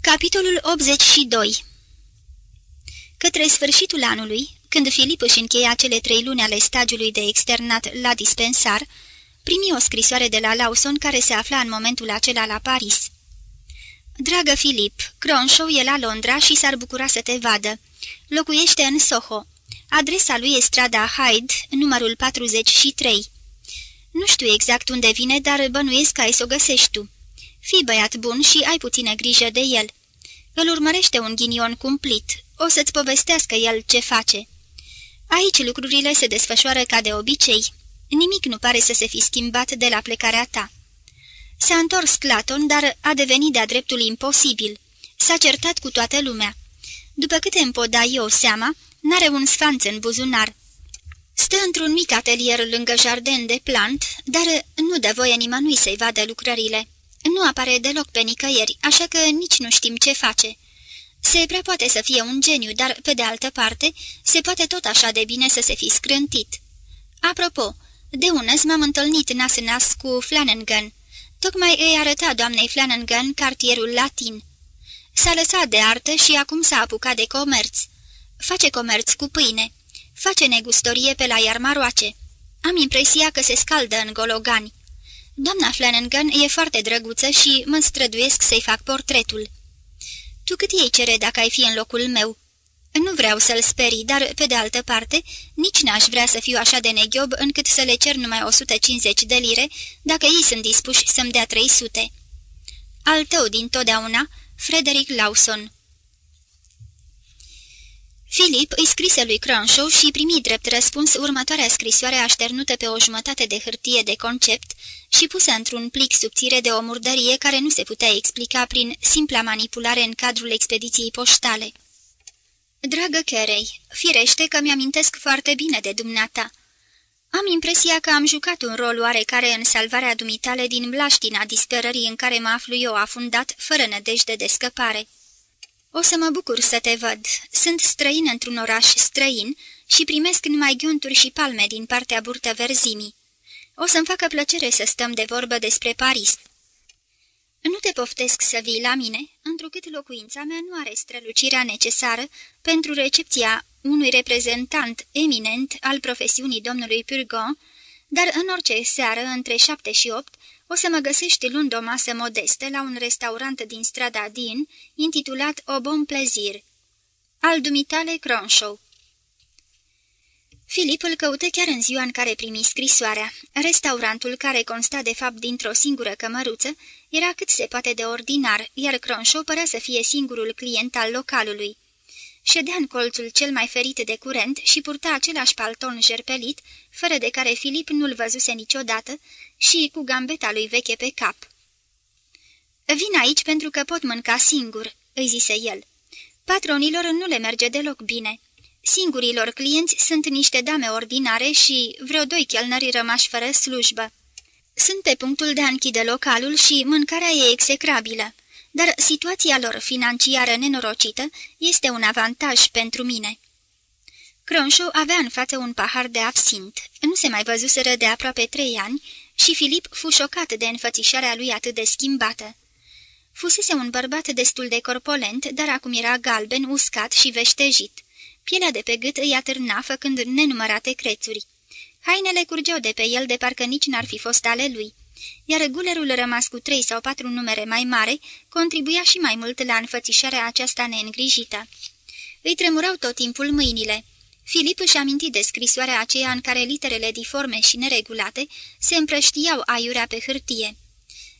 Capitolul 82 Către sfârșitul anului, când Filip își încheia cele trei luni ale stagiului de externat la dispensar, primi o scrisoare de la Lawson care se afla în momentul acela la Paris. Dragă Filip, Cronshaw e la Londra și s-ar bucura să te vadă. Locuiește în Soho. Adresa lui e strada Hyde, numărul 43. Nu știu exact unde vine, dar bănuiesc că ai să o găsești tu. Fii băiat bun și ai puțină grijă de el. Îl urmărește un ghinion cumplit. O să-ți povestească el ce face. Aici lucrurile se desfășoară ca de obicei. Nimic nu pare să se fi schimbat de la plecarea ta. S-a întors Claton, dar a devenit de-a dreptul imposibil. S-a certat cu toată lumea. După câte îmi pot da eu seama, n-are un sfanț în buzunar. Stă într-un mic atelier lângă jardin de plant, dar nu dă voie nimănui să-i vadă lucrările. Nu apare deloc pe nicăieri, așa că nici nu știm ce face. Se prea poate să fie un geniu, dar, pe de altă parte, se poate tot așa de bine să se fi scrântit. Apropo, de unăzi m-am întâlnit nas în nas cu Flanagan. Tocmai îi arăta doamnei Flanagan cartierul latin. S-a lăsat de artă și acum s-a apucat de comerț. Face comerț cu pâine. Face negustorie pe la iarmaroace. Am impresia că se scaldă în gologani. Doamna Flanagan e foarte drăguță și mă străduiesc să-i fac portretul. Tu cât ei cere dacă ai fi în locul meu? Nu vreau să-l sperii, dar, pe de altă parte, nici n-aș vrea să fiu așa de neghiob încât să le cer numai 150 de lire, dacă ei sunt dispuși să-mi dea 300. Al tău din totdeauna, Frederick Lawson Philip îi scrise lui Cronshaw și primi drept răspuns următoarea scrisoare așternută pe o jumătate de hârtie de concept și pusă într-un plic subțire de o murdărie care nu se putea explica prin simpla manipulare în cadrul expediției poștale. Dragă Carey, firește că mi-amintesc foarte bine de dumneata. Am impresia că am jucat un rol oarecare în salvarea dumitale din blaștina disperării în care mă aflu eu afundat, fără nădejde de scăpare. O să mă bucur să te văd. Sunt străin într-un oraș străin și primesc numai ghiunturi și palme din partea burtă verzimii. O să-mi facă plăcere să stăm de vorbă despre Paris. Nu te poftesc să vii la mine, întrucât locuința mea nu are strălucirea necesară pentru recepția unui reprezentant eminent al profesiunii domnului Purgon, dar în orice seară, între șapte și opt, o să mă găsești luând o masă modestă la un restaurant din strada Din, intitulat O Bon Plezir. Al dumitale Cronshaw. Filip îl căută chiar în ziua în care primi scrisoarea. Restaurantul, care consta de fapt dintr-o singură cămăruță, era cât se poate de ordinar, iar Cronshaw părea să fie singurul client al localului. Ședea în colțul cel mai ferit de curent și purta același palton jerpelit, fără de care Filip nu-l văzuse niciodată, și cu gambeta lui veche pe cap. Vin aici pentru că pot mânca singur," îi zise el. Patronilor nu le merge deloc bine. Singurilor clienți sunt niște dame ordinare și vreo doi chelnări rămași fără slujbă. Sunt pe punctul de a închide localul și mâncarea e execrabilă, dar situația lor financiară nenorocită este un avantaj pentru mine." Cronshaw avea în față un pahar de absint. Nu se mai văzuseră de aproape trei ani și Filip fu șocat de înfățișarea lui atât de schimbată. Fusese un bărbat destul de corpolent, dar acum era galben, uscat și veștejit. Pielea de pe gât îi atârna făcând nenumărate crețuri. Hainele curgeau de pe el de parcă nici n-ar fi fost ale lui, iar gulerul rămas cu trei sau patru numere mai mare contribuia și mai mult la înfățișarea aceasta neîngrijită. Îi tremurau tot timpul mâinile. Filip își aminti de scrisoarea aceea în care literele diforme și neregulate se împrăștiau aiurea pe hârtie.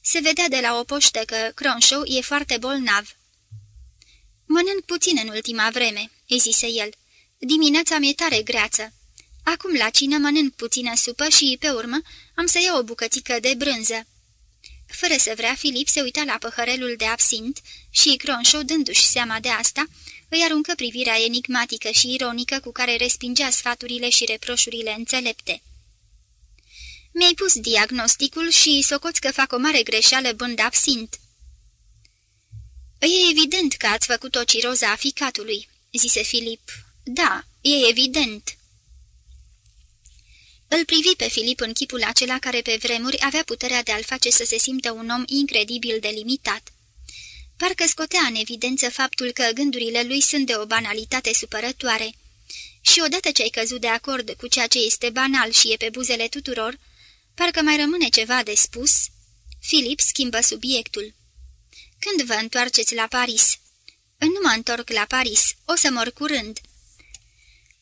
Se vedea de la o poștă că Cronshaw e foarte bolnav. Mănânc puțin în ultima vreme," îi zise el. Dimineața mi-e tare greață. Acum la cină mănânc puțină supă și, pe urmă, am să iau o bucățică de brânză." Fără să vrea, Filip se uita la păhărelul de absint și Cronshaw, dându-și seama de asta, îi aruncă privirea enigmatică și ironică cu care respingea sfaturile și reproșurile înțelepte. Mi-ai pus diagnosticul și socoți că fac o mare greșeală bând absint." E evident că ați făcut o ciroză a ficatului," zise Filip. Da, e evident." Îl privi pe Filip în chipul acela care pe vremuri avea puterea de a-l face să se simtă un om incredibil de limitat. Parcă scotea în evidență faptul că gândurile lui sunt de o banalitate supărătoare. Și odată ce ai căzut de acord cu ceea ce este banal și e pe buzele tuturor, parcă mai rămâne ceva de spus. Filip schimbă subiectul. Când vă întoarceți la Paris?" Nu mă întorc la Paris, o să mor curând."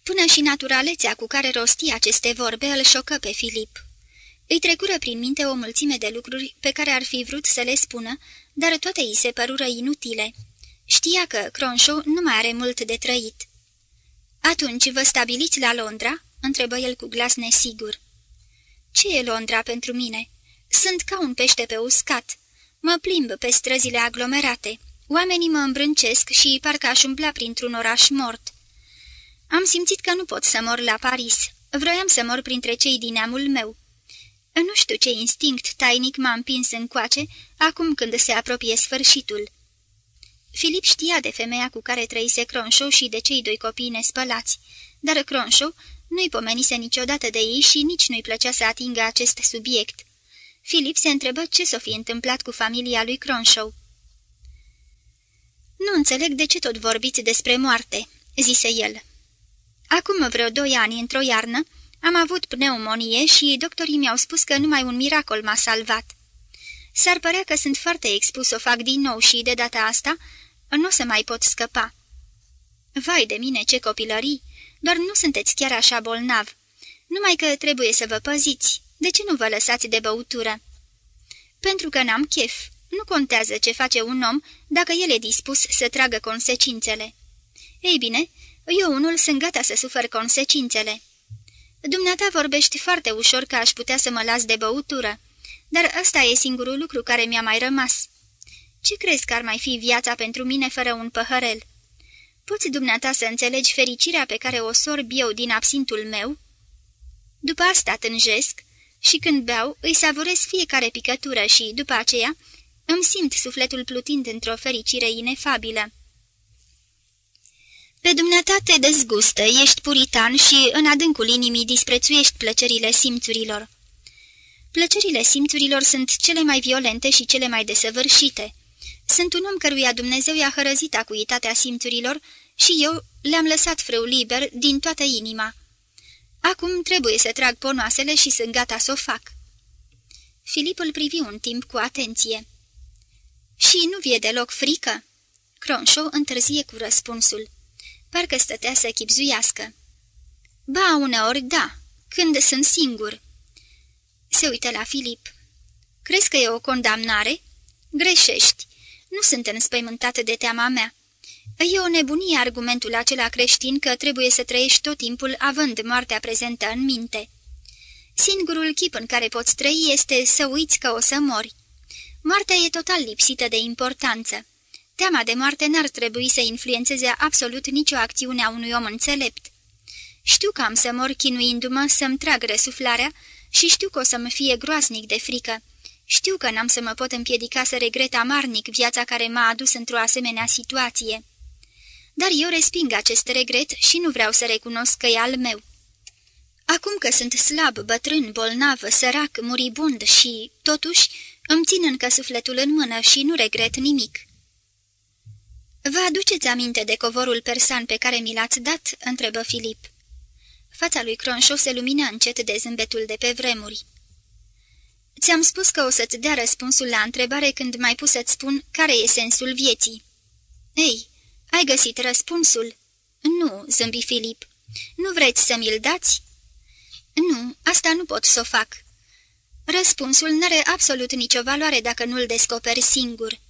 Până și naturalețea cu care rosti aceste vorbe îl șocă pe Filip. Îi trecură prin minte o mulțime de lucruri pe care ar fi vrut să le spună, dar toate îi se părură inutile. Știa că Cronshaw nu mai are mult de trăit. Atunci vă stabiliți la Londra?" întrebă el cu glas nesigur. Ce e Londra pentru mine? Sunt ca un pește pe uscat. Mă plimb pe străzile aglomerate. Oamenii mă îmbrâncesc și parcă aș umbla printr-un oraș mort. Am simțit că nu pot să mor la Paris. Vroiam să mor printre cei din neamul meu. Nu știu ce instinct tainic m-a împins încoace, acum când se apropie sfârșitul. Filip știa de femeia cu care trăise Cronshaw și de cei doi copii nespălați, dar Cronshaw nu-i pomenise niciodată de ei și nici nu-i plăcea să atingă acest subiect. Filip se întrebă ce s-o fi întâmplat cu familia lui Cronshaw. Nu înțeleg de ce tot vorbiți despre moarte," zise el. Acum vreo doi ani, într-o iarnă, am avut pneumonie și doctorii mi-au spus că numai un miracol m-a salvat. S-ar părea că sunt foarte expus, o fac din nou și, de data asta, nu o să mai pot scăpa. Vai de mine, ce copilării! Doar nu sunteți chiar așa bolnav. Numai că trebuie să vă păziți. De ce nu vă lăsați de băutură?" Pentru că n-am chef. Nu contează ce face un om dacă el e dispus să tragă consecințele. Ei bine, eu unul sunt gata să sufăr consecințele. Dumneata vorbești foarte ușor că aș putea să mă las de băutură, dar ăsta e singurul lucru care mi-a mai rămas. Ce crezi că ar mai fi viața pentru mine fără un păhărel? Poți dumneata să înțelegi fericirea pe care o sorb eu din absintul meu?" După asta tânjesc și când beau îi savurez fiecare picătură și, după aceea, îmi simt sufletul plutind într-o fericire inefabilă. Pe dumneata te dezgustă, ești puritan și în adâncul inimii disprețuiești plăcerile simțurilor. Plăcerile simțurilor sunt cele mai violente și cele mai desăvârșite. Sunt un om căruia Dumnezeu i-a hărăzit acuitatea simțurilor și eu le-am lăsat frâu liber din toată inima. Acum trebuie să trag ponoasele și sunt gata să o fac. Filip îl privi un timp cu atenție. Și nu vie deloc frică?" Cronshaw întârzie cu răspunsul. Parcă stătea să chipzuiască. Ba, uneori, da, când sunt singur." Se uită la Filip. Crezi că e o condamnare?" Greșești. Nu sunt înspăimântat de teama mea. E o nebunie argumentul acela creștin că trebuie să trăiești tot timpul având moartea prezentă în minte. Singurul chip în care poți trăi este să uiți că o să mori. Moartea e total lipsită de importanță. Teama de moarte n-ar trebui să influențeze absolut nicio acțiune a unui om înțelept. Știu că am să mor chinuindu-mă să-mi trag răsuflarea și știu că o să-mi fie groasnic de frică. Știu că n-am să mă pot împiedica să regret amarnic viața care m-a adus într-o asemenea situație. Dar eu resping acest regret și nu vreau să recunosc că e al meu. Acum că sunt slab, bătrân, bolnav, sărac, muribund și, totuși, îmi țin încă sufletul în mână și nu regret nimic. Vă aduceți aminte de covorul persan pe care mi l-ați dat?" întrebă Filip. Fața lui Cronșov se lumină încet de zâmbetul de pe vremuri. Ți-am spus că o să-ți dea răspunsul la întrebare când mai pus să-ți spun care e sensul vieții." Ei, ai găsit răspunsul?" Nu," zâmbi Filip. Nu vreți să mi-l dați?" Nu, asta nu pot să o fac." Răspunsul n-are absolut nicio valoare dacă nu-l descoperi singur."